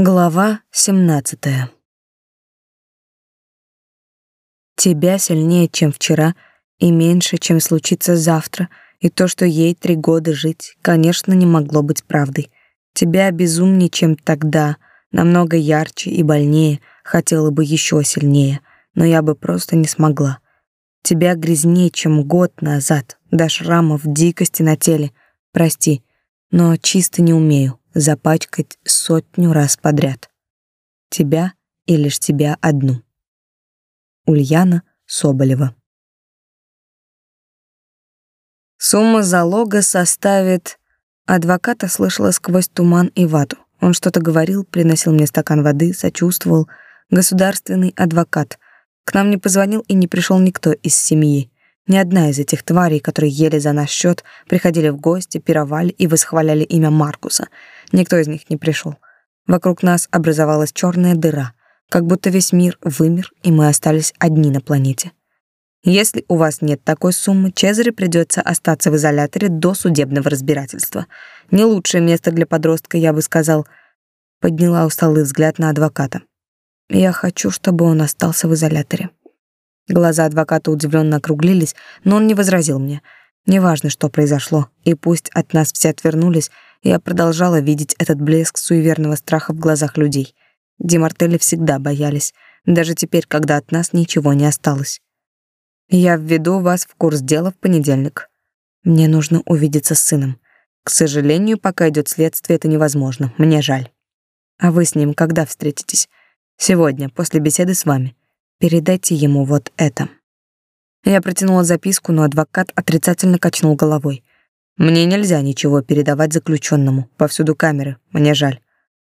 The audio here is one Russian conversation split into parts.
Глава 17. Тебя сильнее, чем вчера, и меньше, чем случится завтра, и то, что ей три года жить, конечно, не могло быть правдой. Тебя безумнее, чем тогда, намного ярче и больнее, хотела бы еще сильнее, но я бы просто не смогла. Тебя грязнее, чем год назад, до шрамов дикости на теле. Прости, но чисто не умею запачкать сотню раз подряд. Тебя и лишь тебя одну. Ульяна Соболева Сумма залога составит... Адвоката слышала сквозь туман и вату. Он что-то говорил, приносил мне стакан воды, сочувствовал. Государственный адвокат. К нам не позвонил и не пришел никто из семьи. Ни одна из этих тварей, которые ели за наш счет, приходили в гости, пировали и восхваляли имя Маркуса. Никто из них не пришел. Вокруг нас образовалась черная дыра, как будто весь мир вымер, и мы остались одни на планете. Если у вас нет такой суммы, Чезаре придется остаться в изоляторе до судебного разбирательства. Не лучшее место для подростка, я бы сказал. Подняла усталый взгляд на адвоката. Я хочу, чтобы он остался в изоляторе. Глаза адвоката удивленно округлились, но он не возразил мне. Неважно, что произошло, и пусть от нас все отвернулись, я продолжала видеть этот блеск суеверного страха в глазах людей. Демартели всегда боялись, даже теперь, когда от нас ничего не осталось. Я введу вас в курс дела в понедельник. Мне нужно увидеться с сыном. К сожалению, пока идет следствие, это невозможно. Мне жаль. А вы с ним когда встретитесь? Сегодня, после беседы с вами. Передайте ему вот это. Я протянула записку, но адвокат отрицательно качнул головой. Мне нельзя ничего передавать заключенному. Повсюду камеры. Мне жаль.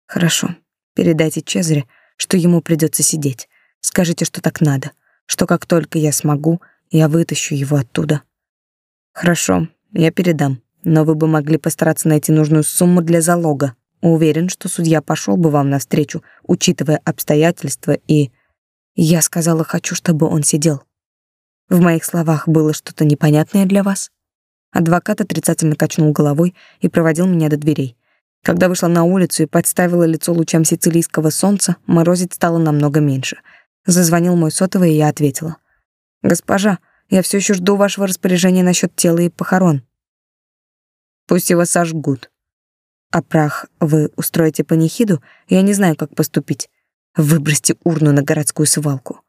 Хорошо. Передайте Чезаре, что ему придется сидеть. Скажите, что так надо, что как только я смогу, я вытащу его оттуда. Хорошо, я передам, но вы бы могли постараться найти нужную сумму для залога. Уверен, что судья пошел бы вам навстречу, учитывая обстоятельства и я сказала, хочу, чтобы он сидел. В моих словах было что-то непонятное для вас? Адвокат отрицательно качнул головой и проводил меня до дверей. Когда вышла на улицу и подставила лицо лучам сицилийского солнца, морозить стало намного меньше. Зазвонил мой сотовый, и я ответила. «Госпожа, я все еще жду вашего распоряжения насчет тела и похорон». «Пусть его сожгут». «А прах вы устроите панихиду? Я не знаю, как поступить. Выбросьте урну на городскую свалку.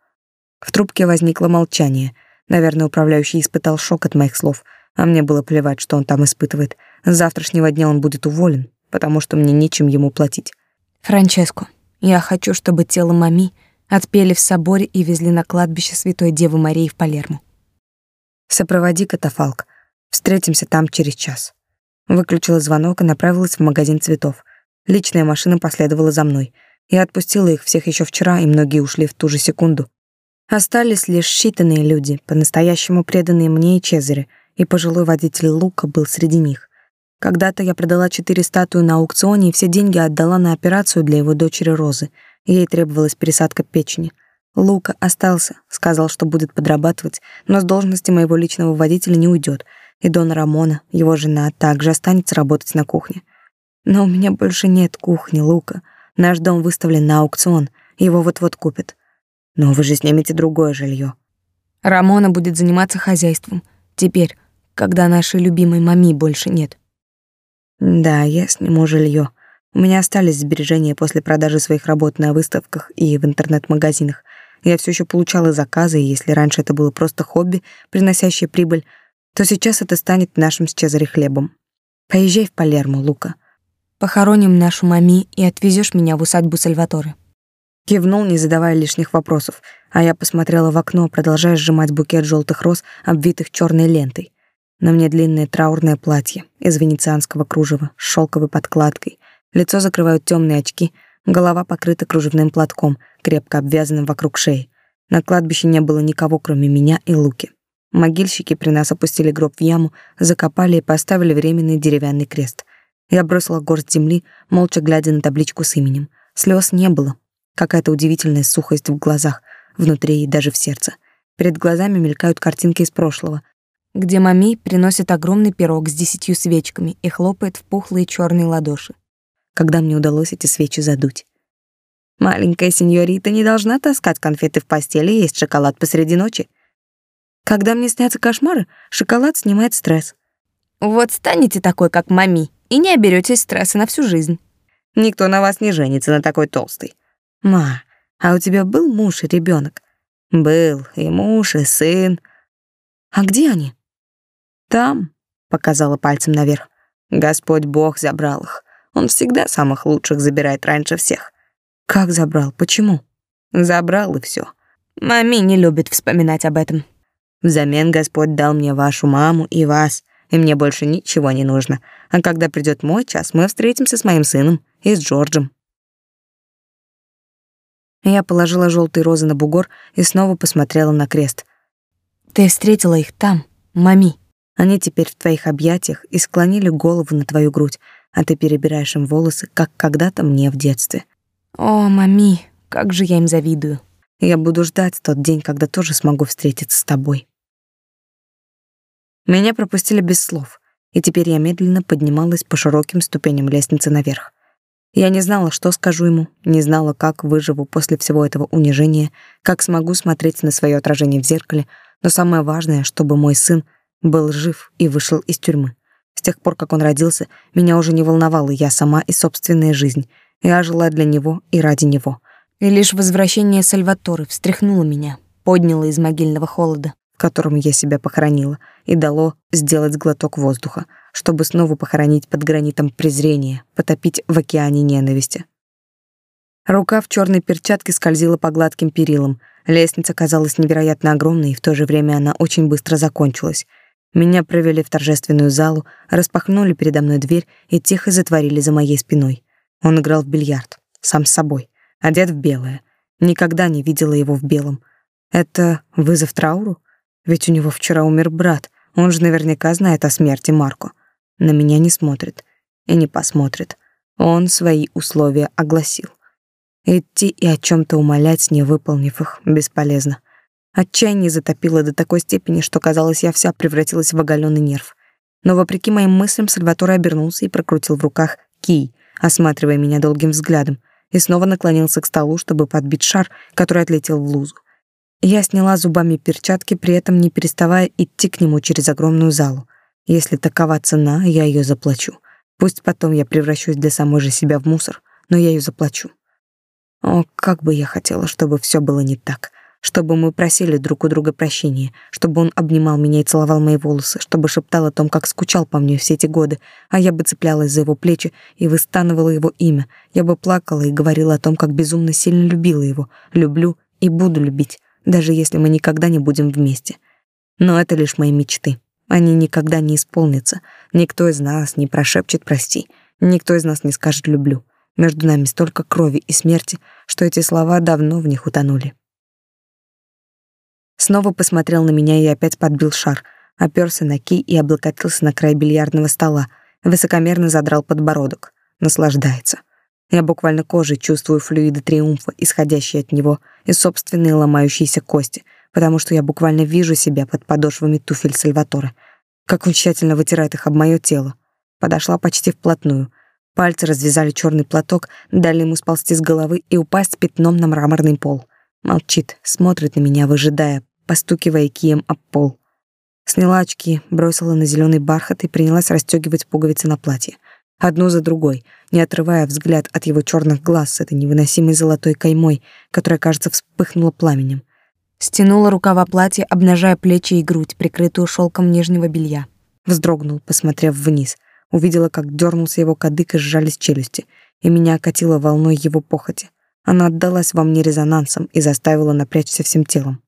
В трубке возникло молчание. Наверное, управляющий испытал шок от моих слов, а мне было плевать, что он там испытывает. С завтрашнего дня он будет уволен, потому что мне нечем ему платить. Франческо, я хочу, чтобы тело мами отпели в соборе и везли на кладбище Святой Девы Марии в Палермо. Сопроводи катафалк. Встретимся там через час. Выключила звонок и направилась в магазин цветов. Личная машина последовала за мной — я отпустила их всех еще вчера, и многие ушли в ту же секунду. Остались лишь считанные люди, по-настоящему преданные мне и Чезаре, и пожилой водитель Лука был среди них. Когда-то я продала четыре статуи на аукционе и все деньги отдала на операцию для его дочери Розы. Ей требовалась пересадка печени. Лука остался, сказал, что будет подрабатывать, но с должности моего личного водителя не уйдет, и Дона Рамона, его жена, также останется работать на кухне. Но у меня больше нет кухни, Лука. Наш дом выставлен на аукцион, его вот-вот купят. Но вы же снимете другое жилье. Рамона будет заниматься хозяйством. Теперь, когда нашей любимой мами больше нет. Да, я сниму жилье. У меня остались сбережения после продажи своих работ на выставках и в интернет-магазинах. Я все еще получала заказы, и если раньше это было просто хобби, приносящее прибыль, то сейчас это станет нашим с Чезаре хлебом. Поезжай в Палермо, Лука. Похороним нашу мами и отвезешь меня в усадьбу Сальваторе. Кивнул, не задавая лишних вопросов, а я посмотрела в окно, продолжая сжимать букет желтых роз, обвитых черной лентой. На мне длинное траурное платье из венецианского кружева с шелковой подкладкой. Лицо закрывают темные очки, голова покрыта кружевным платком, крепко обвязанным вокруг шеи. На кладбище не было никого, кроме меня и Луки. Могильщики при нас опустили гроб в яму, закопали и поставили временный деревянный крест. Я бросила горсть земли, молча глядя на табличку с именем. Слез не было. Какая-то удивительная сухость в глазах, внутри и даже в сердце. Перед глазами мелькают картинки из прошлого, где мами приносит огромный пирог с десятью свечками и хлопает в пухлые черные ладоши. Когда мне удалось эти свечи задуть. Маленькая сеньорита не должна таскать конфеты в постели и есть шоколад посреди ночи. Когда мне снятся кошмары, шоколад снимает стресс. Вот станете такой, как мами, и не оберетесь стресса на всю жизнь. Никто на вас не женится на такой толстой. Ма, а у тебя был муж и ребенок? Был и муж, и сын. А где они? Там, показала пальцем наверх. Господь Бог забрал их. Он всегда самых лучших забирает раньше всех. Как забрал? Почему? Забрал и все. Мами не любит вспоминать об этом. Взамен Господь дал мне вашу маму и вас, и мне больше ничего не нужно. А когда придет мой час, мы встретимся с моим сыном и с Джорджем. Я положила желтые розы на бугор и снова посмотрела на крест. Ты встретила их там, мами. Они теперь в твоих объятиях и склонили голову на твою грудь, а ты перебираешь им волосы, как когда-то мне в детстве. О, мами, как же я им завидую. Я буду ждать тот день, когда тоже смогу встретиться с тобой. Меня пропустили без слов, и теперь я медленно поднималась по широким ступеням лестницы наверх. Я не знала, что скажу ему, не знала, как выживу после всего этого унижения, как смогу смотреть на свое отражение в зеркале, но самое важное, чтобы мой сын был жив и вышел из тюрьмы. С тех пор, как он родился, меня уже не волновала я сама и собственная жизнь. Я жила для него и ради него. И лишь возвращение Сальваторы встряхнуло меня, подняло из могильного холода, в котором я себя похоронила, и дало сделать глоток воздуха, чтобы снова похоронить под гранитом презрения, потопить в океане ненависти. Рука в черной перчатке скользила по гладким перилам. Лестница казалась невероятно огромной, и в то же время она очень быстро закончилась — меня провели в торжественную залу, распахнули передо мной дверь и тихо затворили за моей спиной. Он играл в бильярд, сам с собой, одет в белое. Никогда не видела его в белом. Это вызов трауру? Ведь у него вчера умер брат, он же наверняка знает о смерти Марко. На меня не смотрит и не посмотрит. Он свои условия огласил. Идти и о чем то умолять, не выполнив их, бесполезно. Отчаяние затопило до такой степени, что, казалось, я вся превратилась в оголенный нерв. Но, вопреки моим мыслям, Сальваторе обернулся и прокрутил в руках кий, осматривая меня долгим взглядом, и снова наклонился к столу, чтобы подбить шар, который отлетел в лузу. Я сняла зубами перчатки, при этом не переставая идти к нему через огромную залу. Если такова цена, я ее заплачу. Пусть потом я превращусь для самой же себя в мусор, но я ее заплачу. О, как бы я хотела, чтобы все было не так — чтобы мы просили друг у друга прощения, чтобы он обнимал меня и целовал мои волосы, чтобы шептал о том, как скучал по мне все эти годы, а я бы цеплялась за его плечи и выстанывала его имя. Я бы плакала и говорила о том, как безумно сильно любила его, люблю и буду любить, даже если мы никогда не будем вместе. Но это лишь мои мечты. Они никогда не исполнятся. Никто из нас не прошепчет «прости», никто из нас не скажет «люблю». Между нами столько крови и смерти, что эти слова давно в них утонули. Снова посмотрел на меня и опять подбил шар, оперся на ки и облокотился на край бильярдного стола, высокомерно задрал подбородок. Наслаждается. Я буквально кожей чувствую флюиды триумфа, исходящие от него, и собственные ломающиеся кости, потому что я буквально вижу себя под подошвами туфель Сальватора. Как он тщательно вытирает их об мое тело. Подошла почти вплотную. Пальцы развязали черный платок, дали ему сползти с головы и упасть пятном на мраморный пол. Молчит, смотрит на меня, выжидая, постукивая кием об пол. Сняла очки, бросила на зеленый бархат и принялась расстегивать пуговицы на платье. Одну за другой, не отрывая взгляд от его черных глаз с этой невыносимой золотой каймой, которая, кажется, вспыхнула пламенем. Стянула рукава платья, обнажая плечи и грудь, прикрытую шелком нижнего белья. Вздрогнул, посмотрев вниз. Увидела, как дернулся его кадык и сжались челюсти, и меня окатило волной его похоти. Она отдалась во мне резонансом и заставила напрячься всем телом.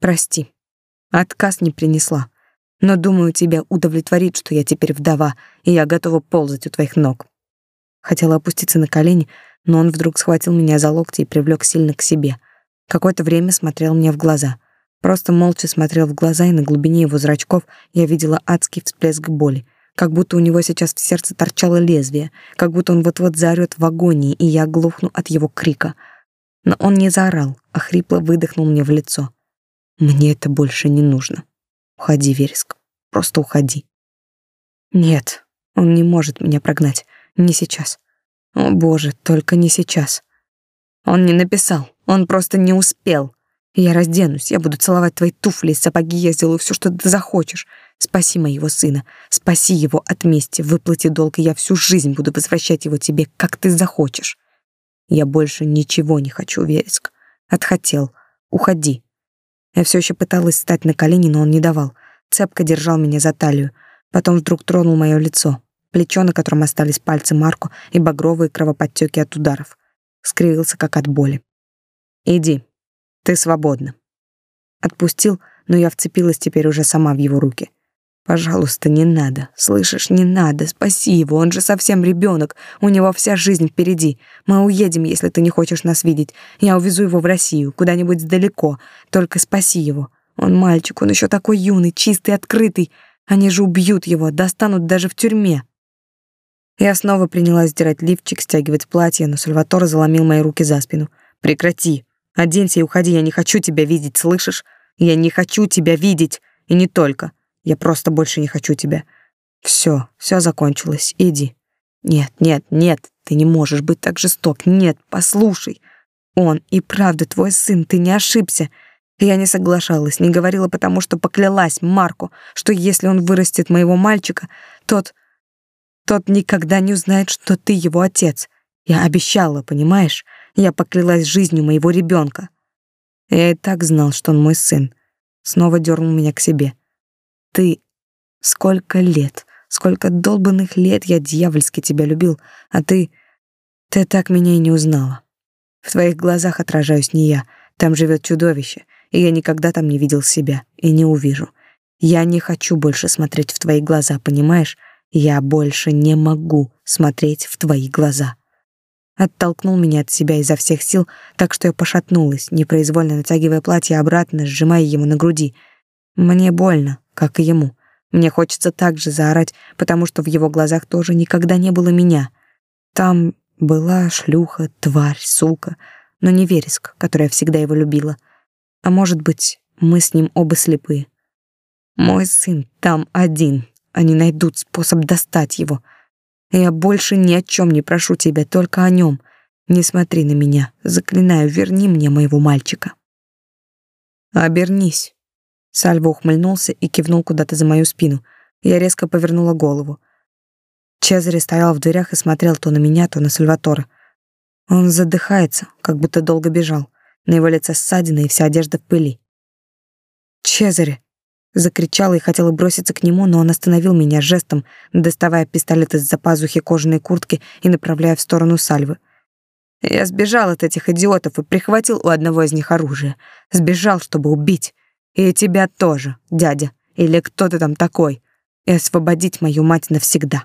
Прости. Отказ не принесла. Но думаю, тебя удовлетворит, что я теперь вдова, и я готова ползать у твоих ног. Хотела опуститься на колени, но он вдруг схватил меня за локти и привлек сильно к себе. Какое-то время смотрел мне в глаза. Просто молча смотрел в глаза, и на глубине его зрачков я видела адский всплеск боли, как будто у него сейчас в сердце торчало лезвие, как будто он вот-вот заорёт в агонии, и я глухну от его крика. Но он не заорал, а хрипло выдохнул мне в лицо. Мне это больше не нужно. Уходи, Вереск. Просто уходи. Нет, он не может меня прогнать. Не сейчас. О, боже, только не сейчас. Он не написал, он просто не успел. Я разденусь, я буду целовать твои туфли и сапоги, я сделаю все, что ты захочешь. Спаси моего сына, спаси его от мести, выплати долг, и я всю жизнь буду возвращать его тебе, как ты захочешь. Я больше ничего не хочу, Вереск. Отхотел. Уходи. Я все еще пыталась встать на колени, но он не давал. Цепко держал меня за талию. Потом вдруг тронул мое лицо, плечо, на котором остались пальцы Марку и багровые кровоподтеки от ударов. Скривился, как от боли. «Иди, ты свободна». Отпустил, но я вцепилась теперь уже сама в его руки. Пожалуйста, не надо. Слышишь, не надо. Спаси его, он же совсем ребенок. У него вся жизнь впереди. Мы уедем, если ты не хочешь нас видеть. Я увезу его в Россию, куда-нибудь далеко. Только спаси его. Он мальчик, он еще такой юный, чистый, открытый. Они же убьют его, достанут даже в тюрьме. Я снова принялась сдирать лифчик, стягивать платье, но Сальватор заломил мои руки за спину. Прекрати. Оденься и уходи, я не хочу тебя видеть, слышишь? Я не хочу тебя видеть, и не только. Я просто больше не хочу тебя. Все, все закончилось. Иди. Нет, нет, нет, ты не можешь быть так жесток. Нет, послушай. Он и правда твой сын, ты не ошибся. Я не соглашалась, не говорила, потому что поклялась Марку, что если он вырастет моего мальчика, тот тот никогда не узнает, что ты его отец. Я обещала, понимаешь? Я поклялась жизнью моего ребенка. Я и так знал, что он мой сын. Снова дернул меня к себе. Ты... Сколько лет, сколько долбанных лет я дьявольски тебя любил, а ты... Ты так меня и не узнала. В твоих глазах отражаюсь не я, там живет чудовище, и я никогда там не видел себя и не увижу. Я не хочу больше смотреть в твои глаза, понимаешь? Я больше не могу смотреть в твои глаза. Оттолкнул меня от себя изо всех сил, так что я пошатнулась, непроизвольно натягивая платье обратно, сжимая его на груди. Мне больно, как и ему. Мне хочется также заорать, потому что в его глазах тоже никогда не было меня. Там была шлюха, тварь, сука, но не Вереск, которая всегда его любила. А может быть, мы с ним оба слепые. Мой сын там один. Они найдут способ достать его. Я больше ни о чем не прошу тебя, только о нем. Не смотри на меня. Заклинаю, верни мне моего мальчика. Обернись. Сальво ухмыльнулся и кивнул куда-то за мою спину. Я резко повернула голову. Чезаре стоял в дверях и смотрел то на меня, то на Сальватора. Он задыхается, как будто долго бежал. На его лице ссадины и вся одежда в пыли. «Чезаре!» Закричала и хотела броситься к нему, но он остановил меня жестом, доставая пистолет из-за пазухи кожаной куртки и направляя в сторону Сальвы. Я сбежал от этих идиотов и прихватил у одного из них оружие. Сбежал, чтобы убить. И тебя тоже, дядя, или кто ты там такой, и освободить мою мать навсегда.